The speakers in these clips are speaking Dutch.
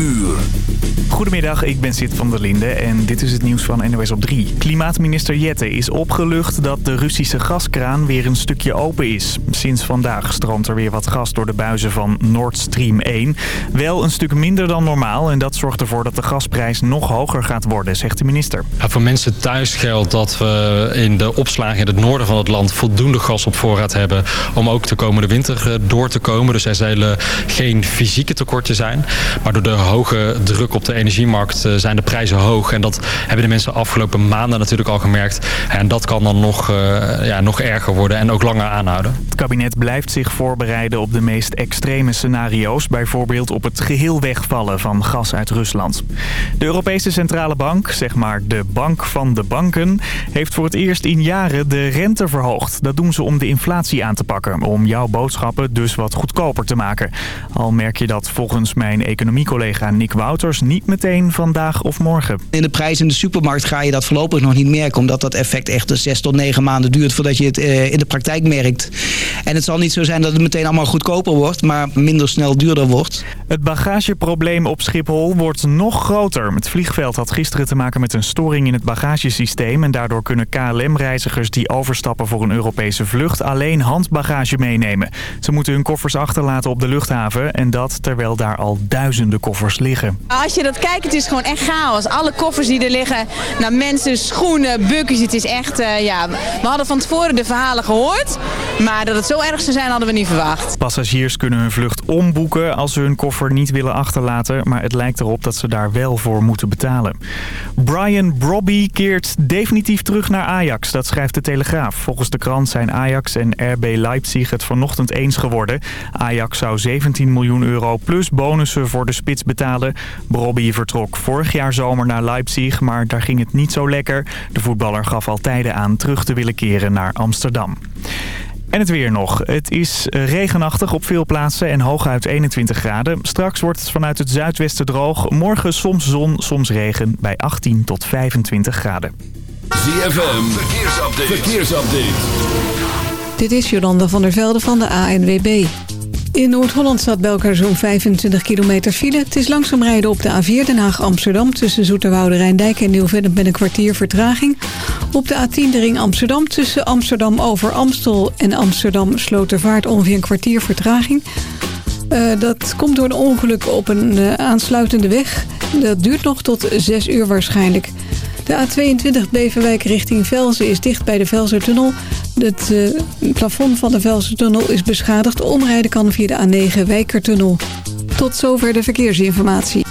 uur. Goedemiddag, ik ben Sid van der Linde en dit is het nieuws van NOS op 3. Klimaatminister Jette is opgelucht dat de Russische gaskraan weer een stukje open is. Sinds vandaag stroomt er weer wat gas door de buizen van Nord Stream 1. Wel een stuk minder dan normaal en dat zorgt ervoor dat de gasprijs nog hoger gaat worden, zegt de minister. Voor mensen thuis geldt dat we in de opslagen in het noorden van het land voldoende gas op voorraad hebben om ook de komende winter eh, door te komen. Dus er zullen geen fysieke tekorten zijn. Maar door de hoge druk op de energiemarkt eh, zijn de prijzen hoog. En dat hebben de mensen afgelopen maanden natuurlijk al gemerkt. En dat kan dan nog, uh, ja, nog erger worden en ook langer aanhouden. Het kabinet blijft zich voorbereiden op de meest extreme scenario's. Bijvoorbeeld op het geheel wegvallen van gas uit Rusland. De Europese Centrale Bank, zeg maar de bank van de banken... heeft voor het eerst in jaren de rente verhoogd. Dat doen ze om de inflatie aan te pakken. Om jouw boodschappen dus wat goedkoper te maken. Al merk je dat volgens mijn economiecollega Nick Wouters niet meteen vandaag of morgen. In de prijs in de supermarkt ga je dat voorlopig nog niet merken. Omdat dat effect echt de zes tot negen maanden duurt voordat je het uh, in de praktijk merkt. En het zal niet zo zijn dat het meteen allemaal goedkoper wordt, maar minder snel duurder wordt. Het bagageprobleem op Schiphol wordt nog groter. Het vliegveld had gisteren te maken met een storing in het bagagesysteem. En daardoor kunnen KLM-reizigers die overstappen voor een Europese vlucht alleen handbagage meenemen. Ze moeten hun koffers achterlaten op de luchthaven. En dat terwijl daar al duizenden koffers liggen. Als je dat kijkt, het is gewoon echt chaos. Alle koffers die er liggen, nou, mensen, schoenen, bukjes. Het is echt, uh, ja... We hadden van tevoren de verhalen gehoord. Maar dat het zo erg zou zijn, hadden we niet verwacht. Passagiers kunnen hun vlucht omboeken als ze hun koffer niet willen achterlaten. Maar het lijkt erop dat ze daar wel voor moeten betalen. Brian Brobby keert definitief terug naar Ajax. Dat schrijft de Telegraaf. Volgens de krant zijn Ajax en RB Leipzig het vanochtend eens geworden. Ajax zou 17 miljoen euro plus bonussen voor de spits betalen. Brobby vertrok vorig jaar zomer naar Leipzig, maar daar ging het niet zo lekker. De voetballer gaf al tijden aan terug te willen keren naar Amsterdam. En het weer nog. Het is regenachtig op veel plaatsen en hooguit 21 graden. Straks wordt het vanuit het zuidwesten droog. Morgen soms zon, soms regen bij 18 tot 25 graden. ZFM, verkeersupdate. verkeersupdate. Dit is Jolanda van der Velde van de ANWB. In Noord-Holland staat bij zo'n 25 kilometer file. Het is langzaam rijden op de A4 Den Haag-Amsterdam... tussen Zoeterwoude, Rijndijk en Nieuw-Vennep met een kwartier vertraging. Op de A10 de ring Amsterdam tussen Amsterdam over Amstel... en Amsterdam Slotervaart ongeveer een kwartier vertraging. Uh, dat komt door een ongeluk op een uh, aansluitende weg. Dat duurt nog tot 6 uur waarschijnlijk. De A22 Beverwijk richting Velzen is dicht bij de Velzertunnel. Het uh, plafond van de Velzertunnel is beschadigd. Omrijden kan via de A9 Wijkertunnel. Tot zover de verkeersinformatie.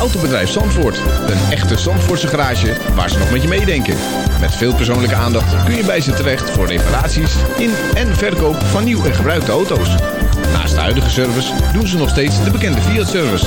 Autobedrijf Zandvoort. Een echte Zandvoortse garage waar ze nog met je meedenken. Met veel persoonlijke aandacht kun je bij ze terecht voor reparaties in en verkoop van nieuw en gebruikte auto's. Naast de huidige service doen ze nog steeds de bekende Fiat-service.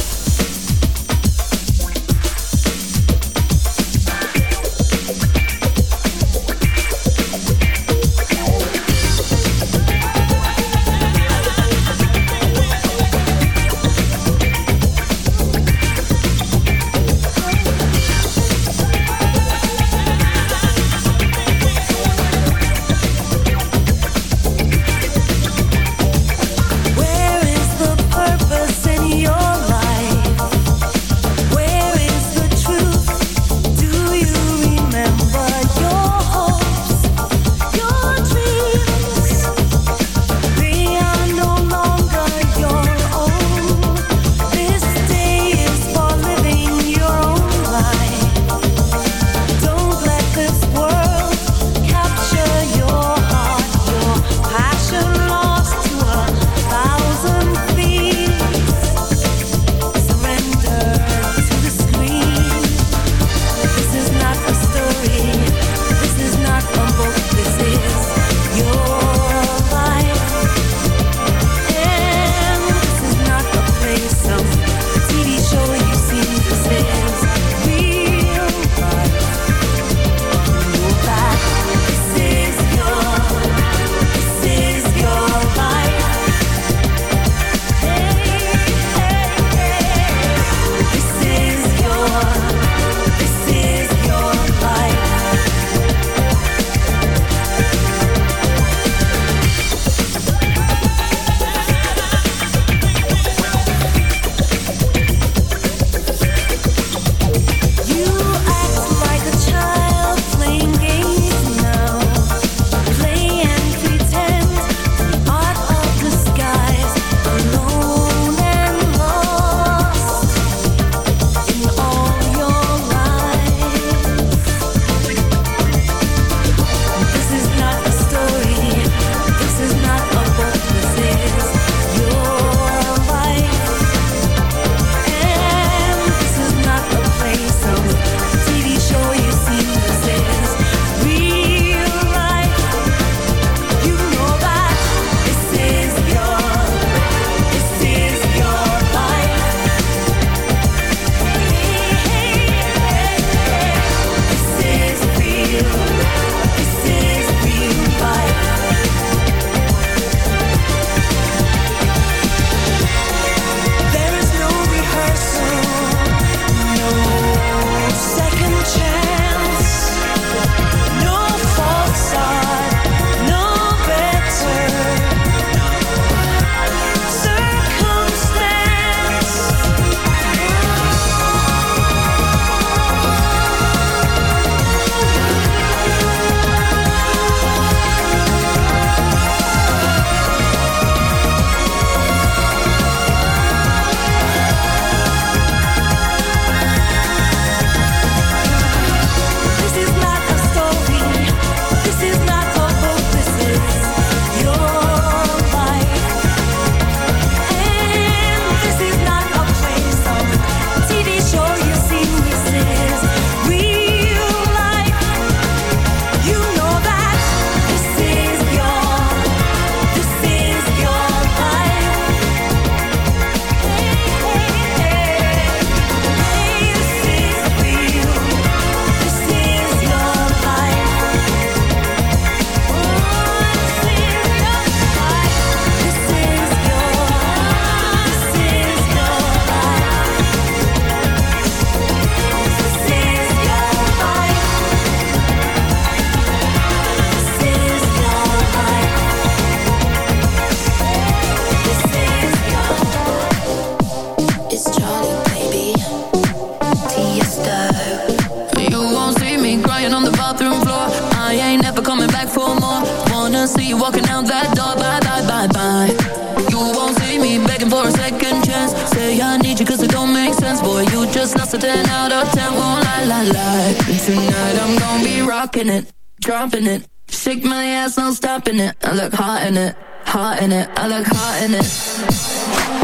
I look hot in it, hot in it, I look hot in it.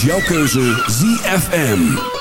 jouw keuze ZFM.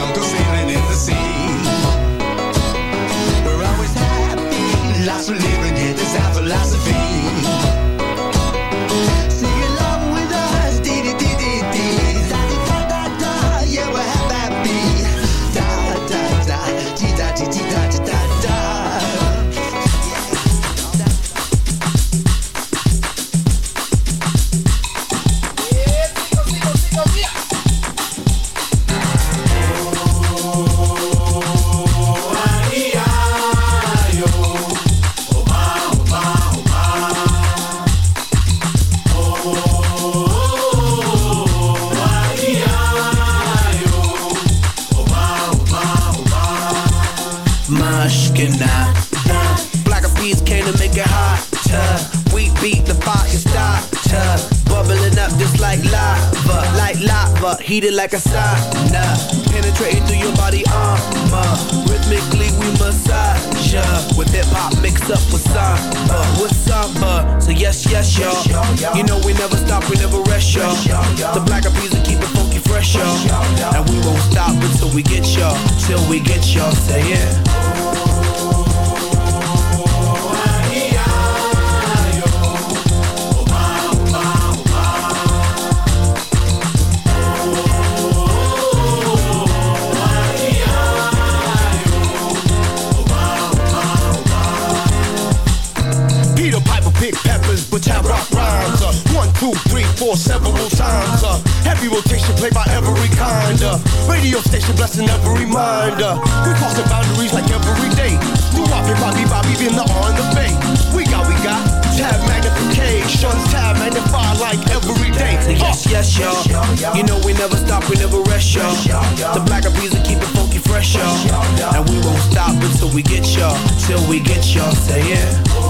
I'm Casino. Magnify like every day. Yes, yes, y'all. You know we never stop, we never rest, y'all. The black peas will keep it funky fresh, y'all. And we won't stop until we get y'all, till we get y'all. Say yeah.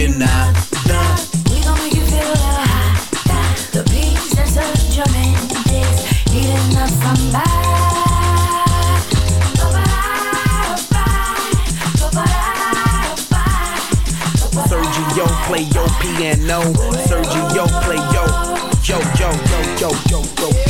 fucking nah, nah. Make you feel nah. The and such. Sergio play your piano. Sergio play yo, yo, yo, yo, yo, yo, yo. yo.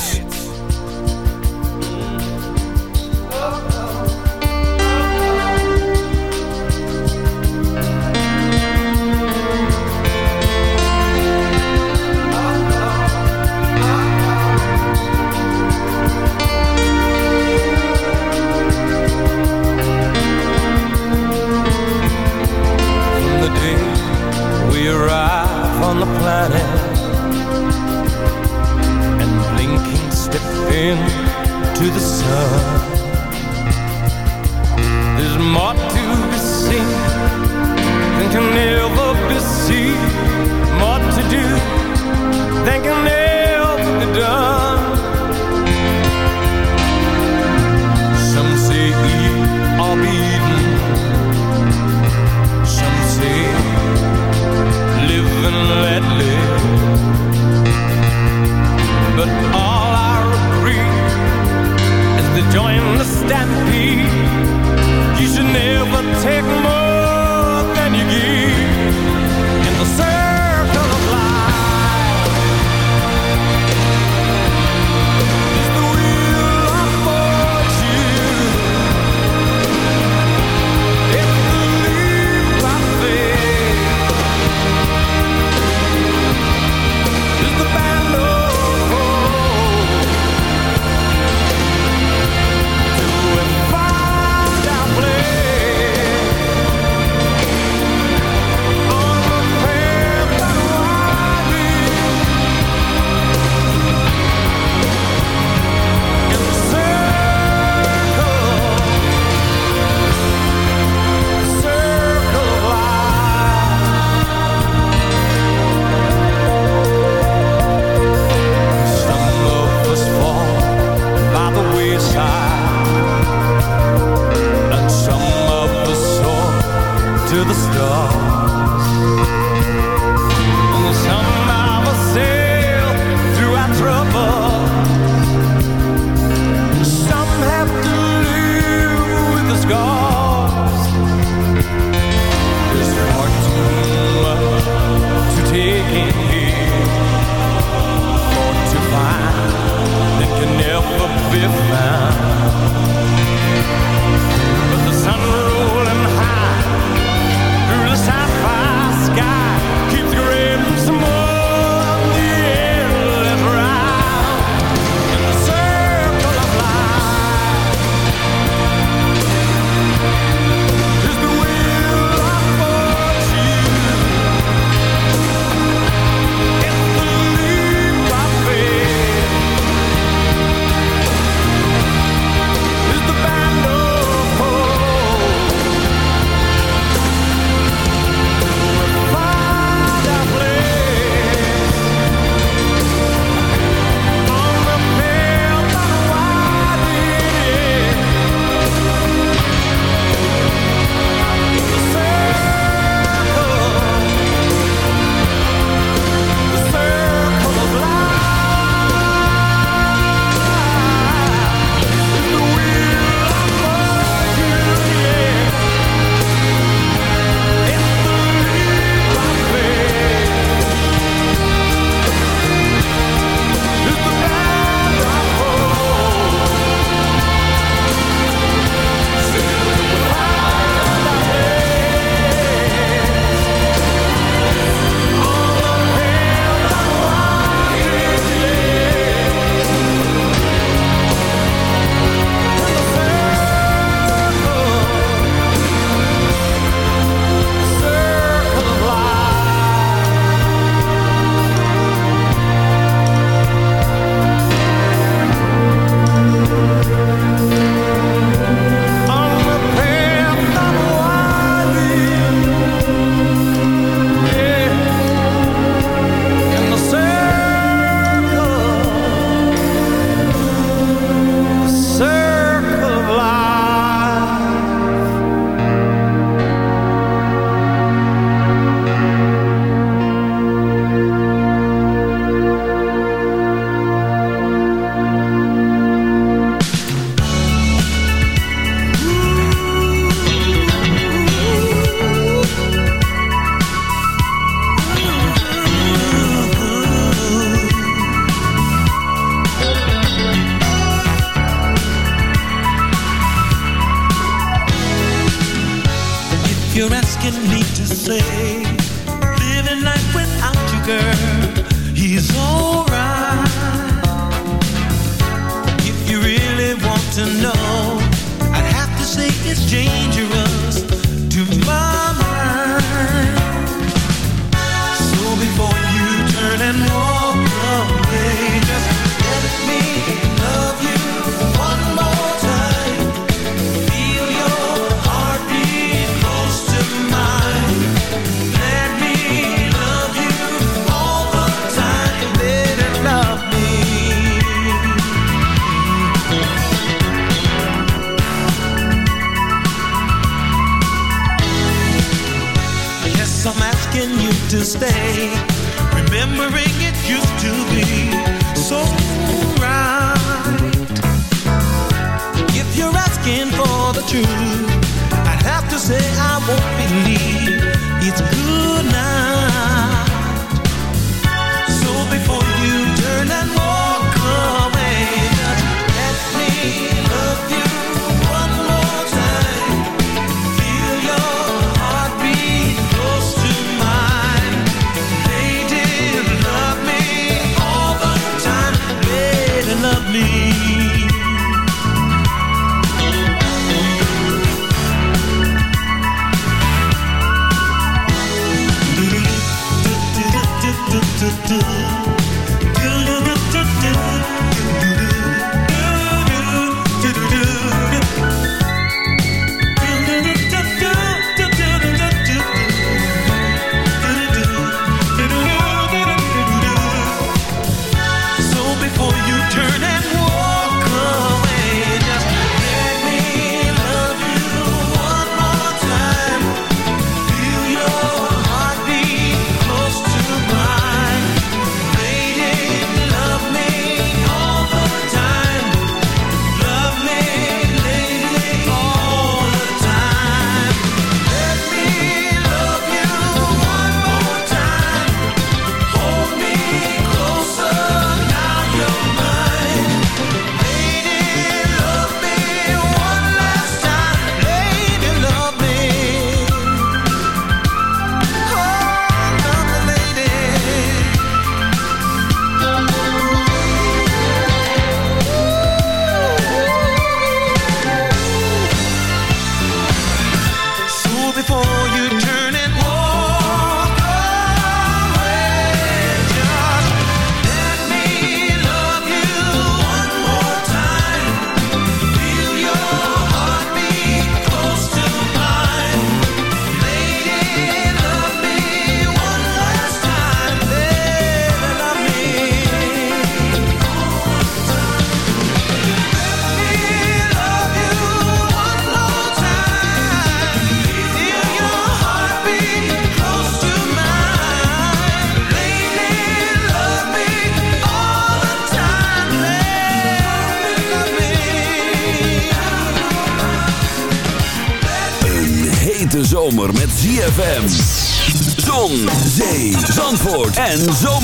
Zon, zee, zandvoort en zomerhits.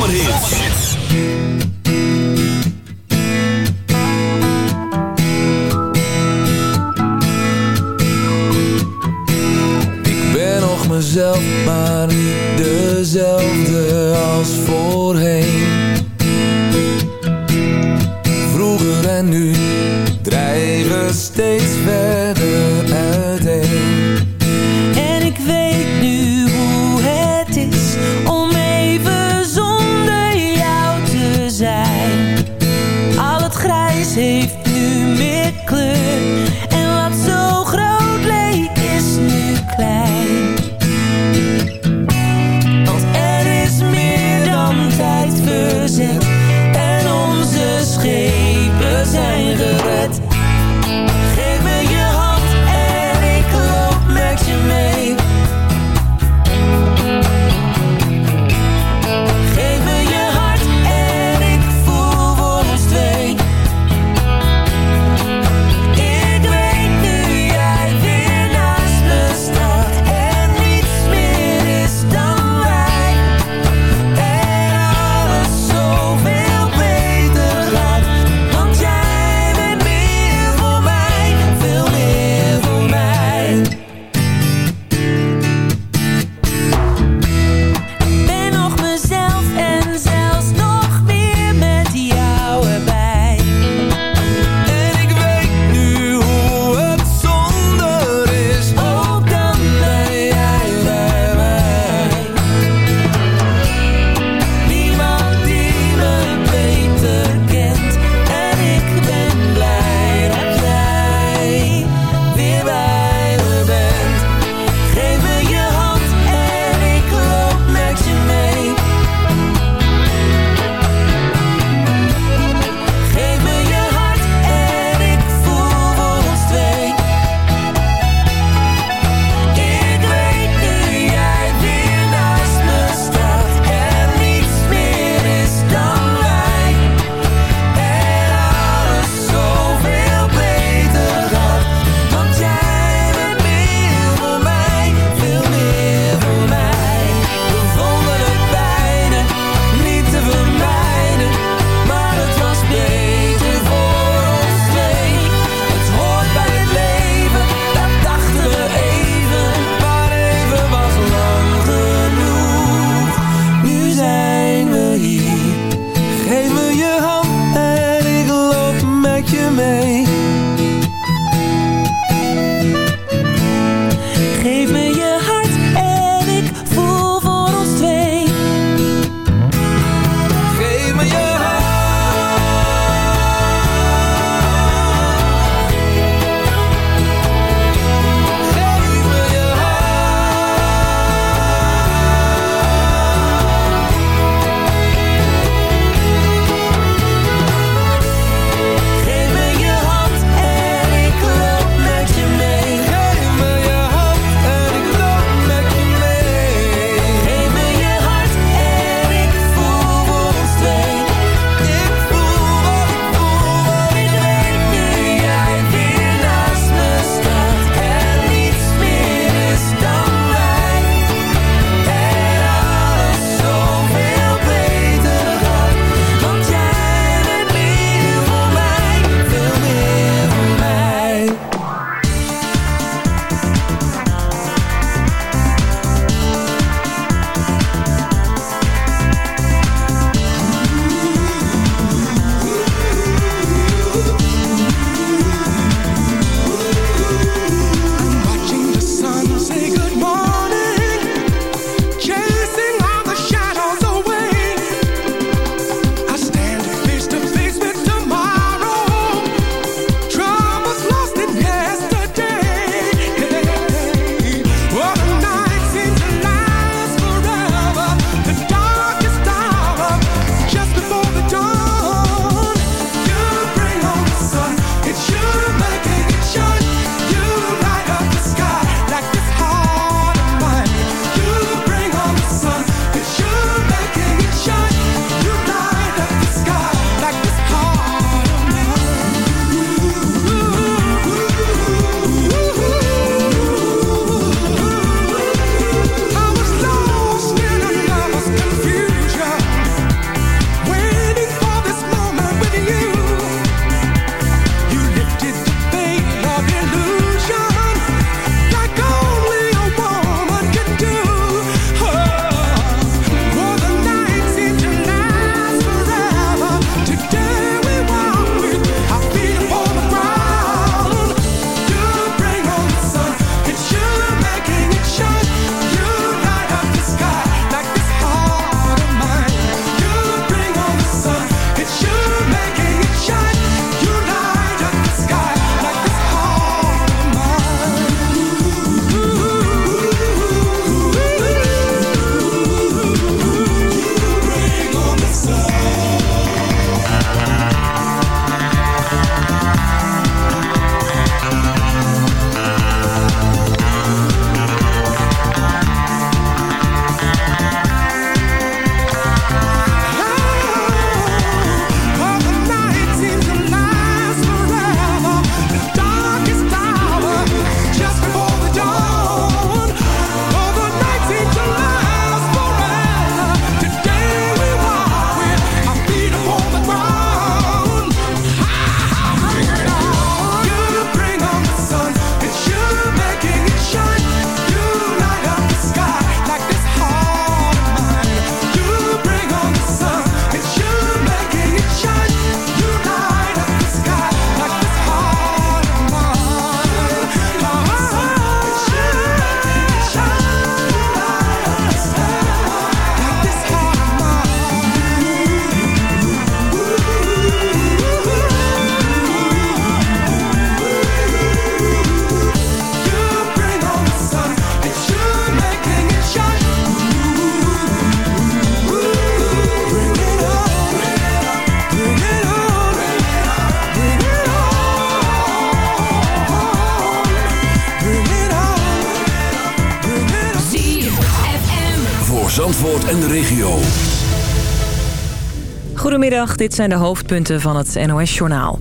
Dit zijn de hoofdpunten van het NOS-journaal.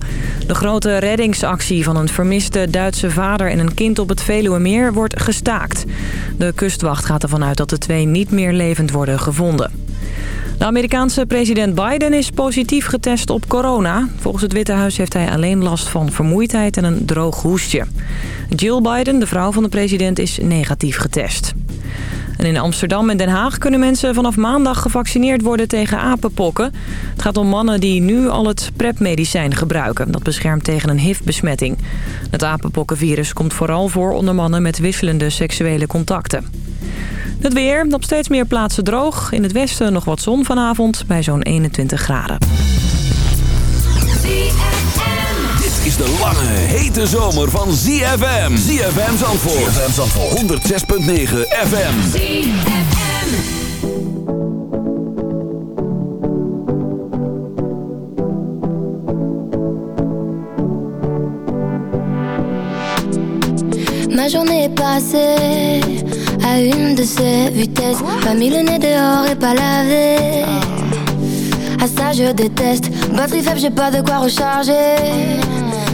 De grote reddingsactie van een vermiste Duitse vader en een kind op het Veluwemeer wordt gestaakt. De kustwacht gaat ervan uit dat de twee niet meer levend worden gevonden. De Amerikaanse president Biden is positief getest op corona. Volgens het Witte Huis heeft hij alleen last van vermoeidheid en een droog hoestje. Jill Biden, de vrouw van de president, is negatief getest. In Amsterdam en Den Haag kunnen mensen vanaf maandag gevaccineerd worden tegen apenpokken. Het gaat om mannen die nu al het PrEP-medicijn gebruiken. Dat beschermt tegen een HIV-besmetting. Het apenpokkenvirus komt vooral voor onder mannen met wisselende seksuele contacten. Het weer, op steeds meer plaatsen droog. In het westen nog wat zon vanavond bij zo'n 21 graden. Is de lange, hete zomer van ZFM. ZFM Zandvoort. ZFM Zandvoort. 106.9 FM. Ma journée est passée à une de ces vitesses. Pas mis le nez dehors et pas lavé. À ça je déteste. Batterie faible, j'ai pas de quoi recharger.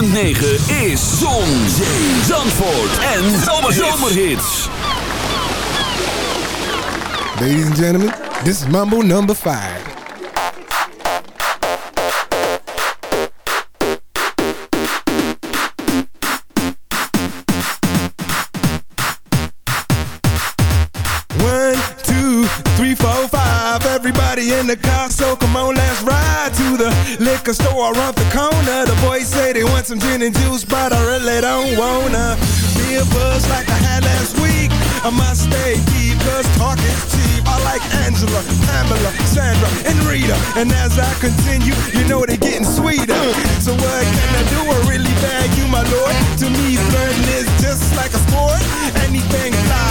106.9 is Zon, Zee, Zandvoort en Zomerhits. Ladies and gentlemen, this is Mambo number five. One, two, three, four, five. Everybody in the car, so come on, let's ride to the liquor store some gin and juice, but I really don't wanna be a buzz like I had last week. I must stay deep, cause talk is cheap. I like Angela, Pamela, Sandra, and Rita. And as I continue, you know they're getting sweeter. So what can I do? I really bag you, my lord. To me, flirting is just like a sport. Anything fly,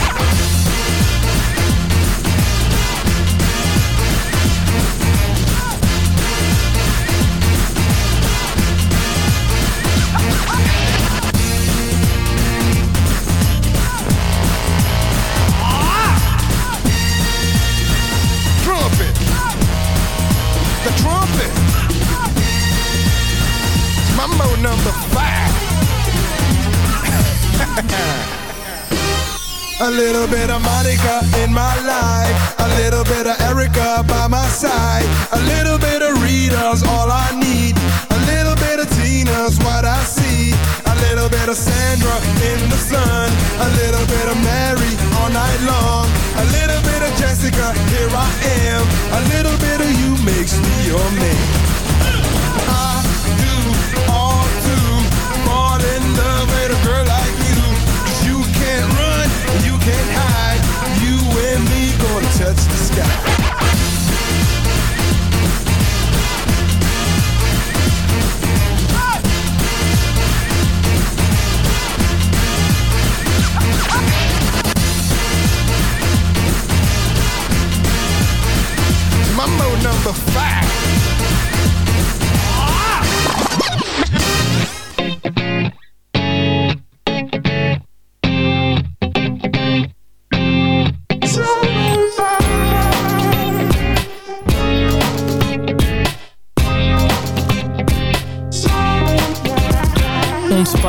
Trumpet. Mambo number five. A little bit of Monica in my life. A little bit of Erica by my side. A little bit of Rita's all I need. A little bit of Tina's what I see. A little bit of Sandra in the sun. A little bit of Mary all night long. A little bit of Jessica, here I am. A little bit of you makes me your man. I do all to fall in love with a girl like you. you can't run, you can't hide. You and me gonna touch the sky. Mambo number five.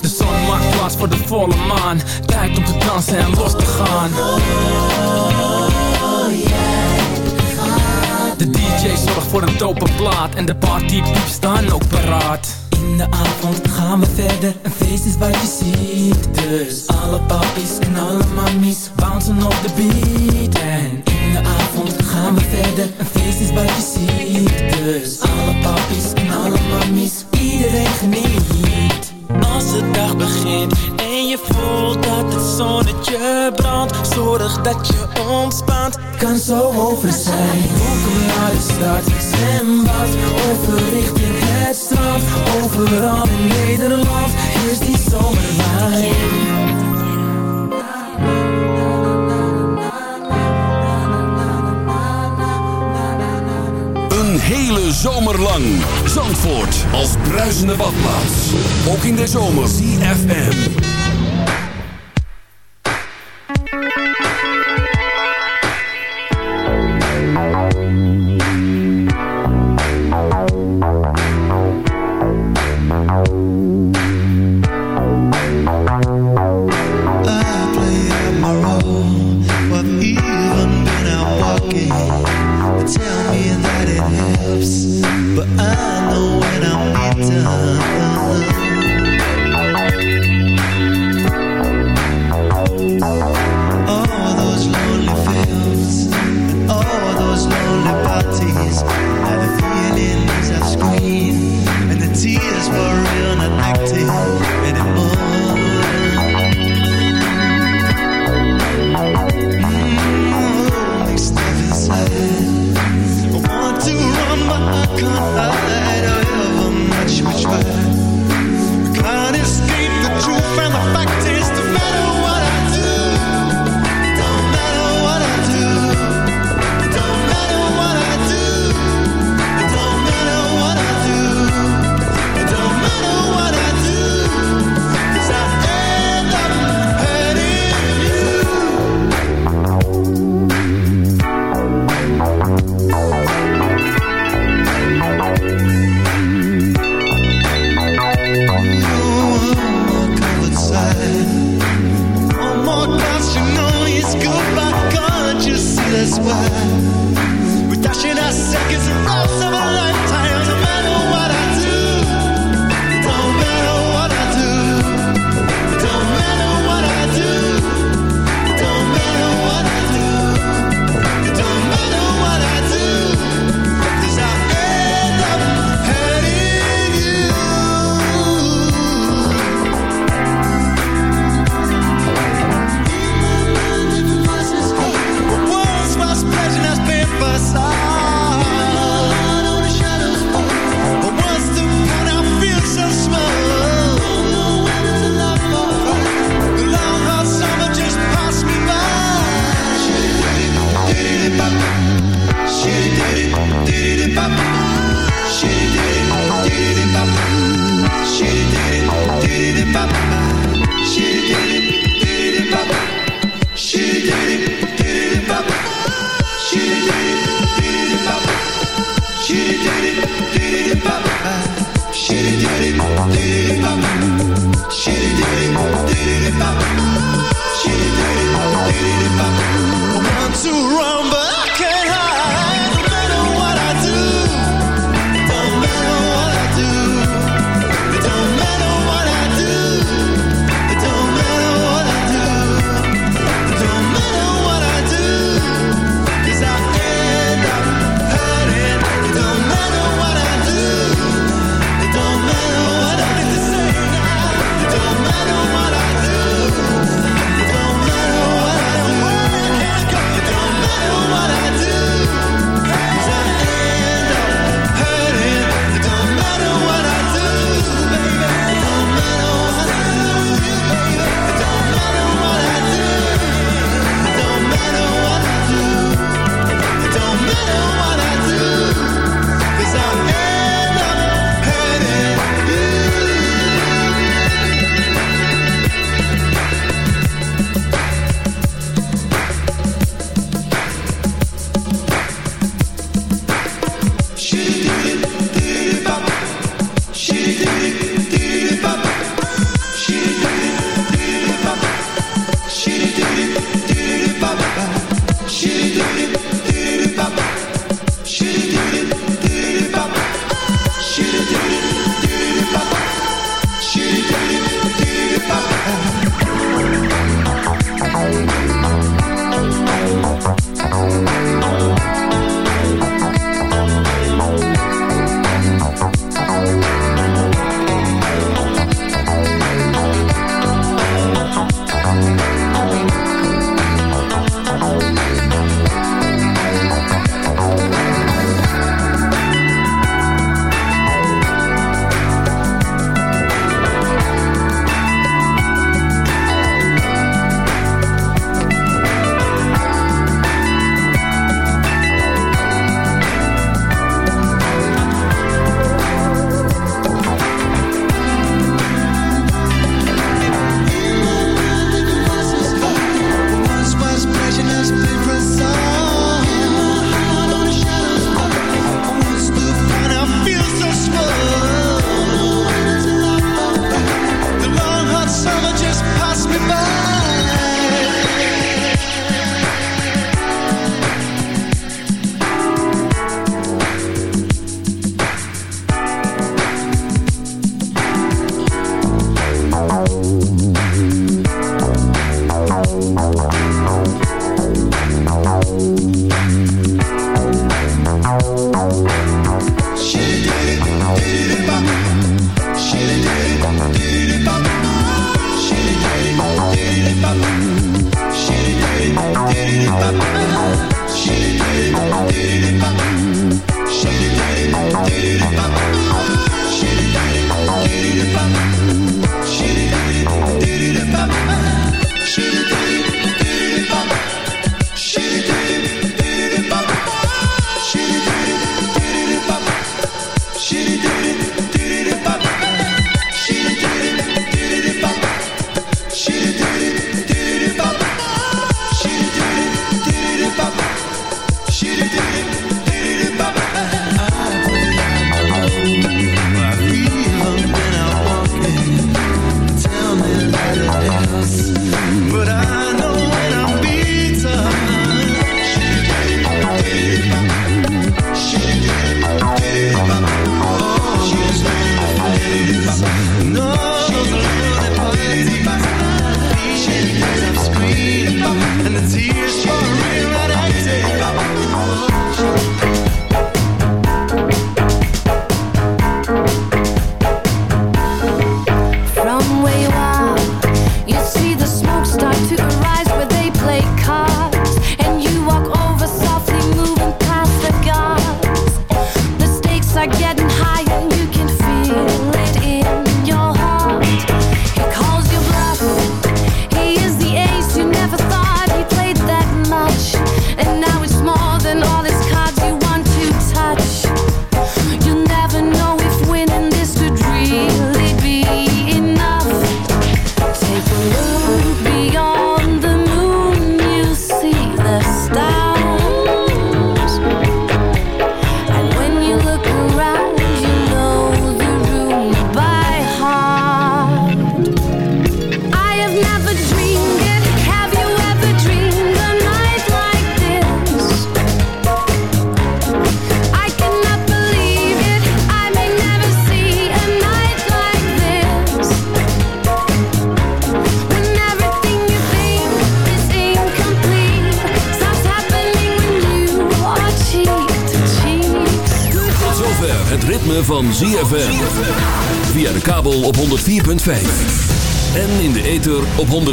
De zon maakt plaats voor de volle maan. Tijd om te dansen en los te gaan. De DJ zorgt voor een dope plaat. En de partypieps staan ook paraat in de avond. Gaan we verder, een feest is wat je ziet. Dus alle papies en alle mammies bouncen op de beat. En in de avond gaan we verder, een feest is wat je ziet. Dus alle papies en alle mammies, iedereen geniet. Als de dag begint en je voelt dat het zonnetje brandt Zorg dat je ontspant, kan zo over zijn. Welkom naar de stad, zwembad, over richting het strand Overal in Nederland is die zomerwijn Een hele zomer lang. Zandvoort als bruisende badplaats. Ook in de zomer. CFM. you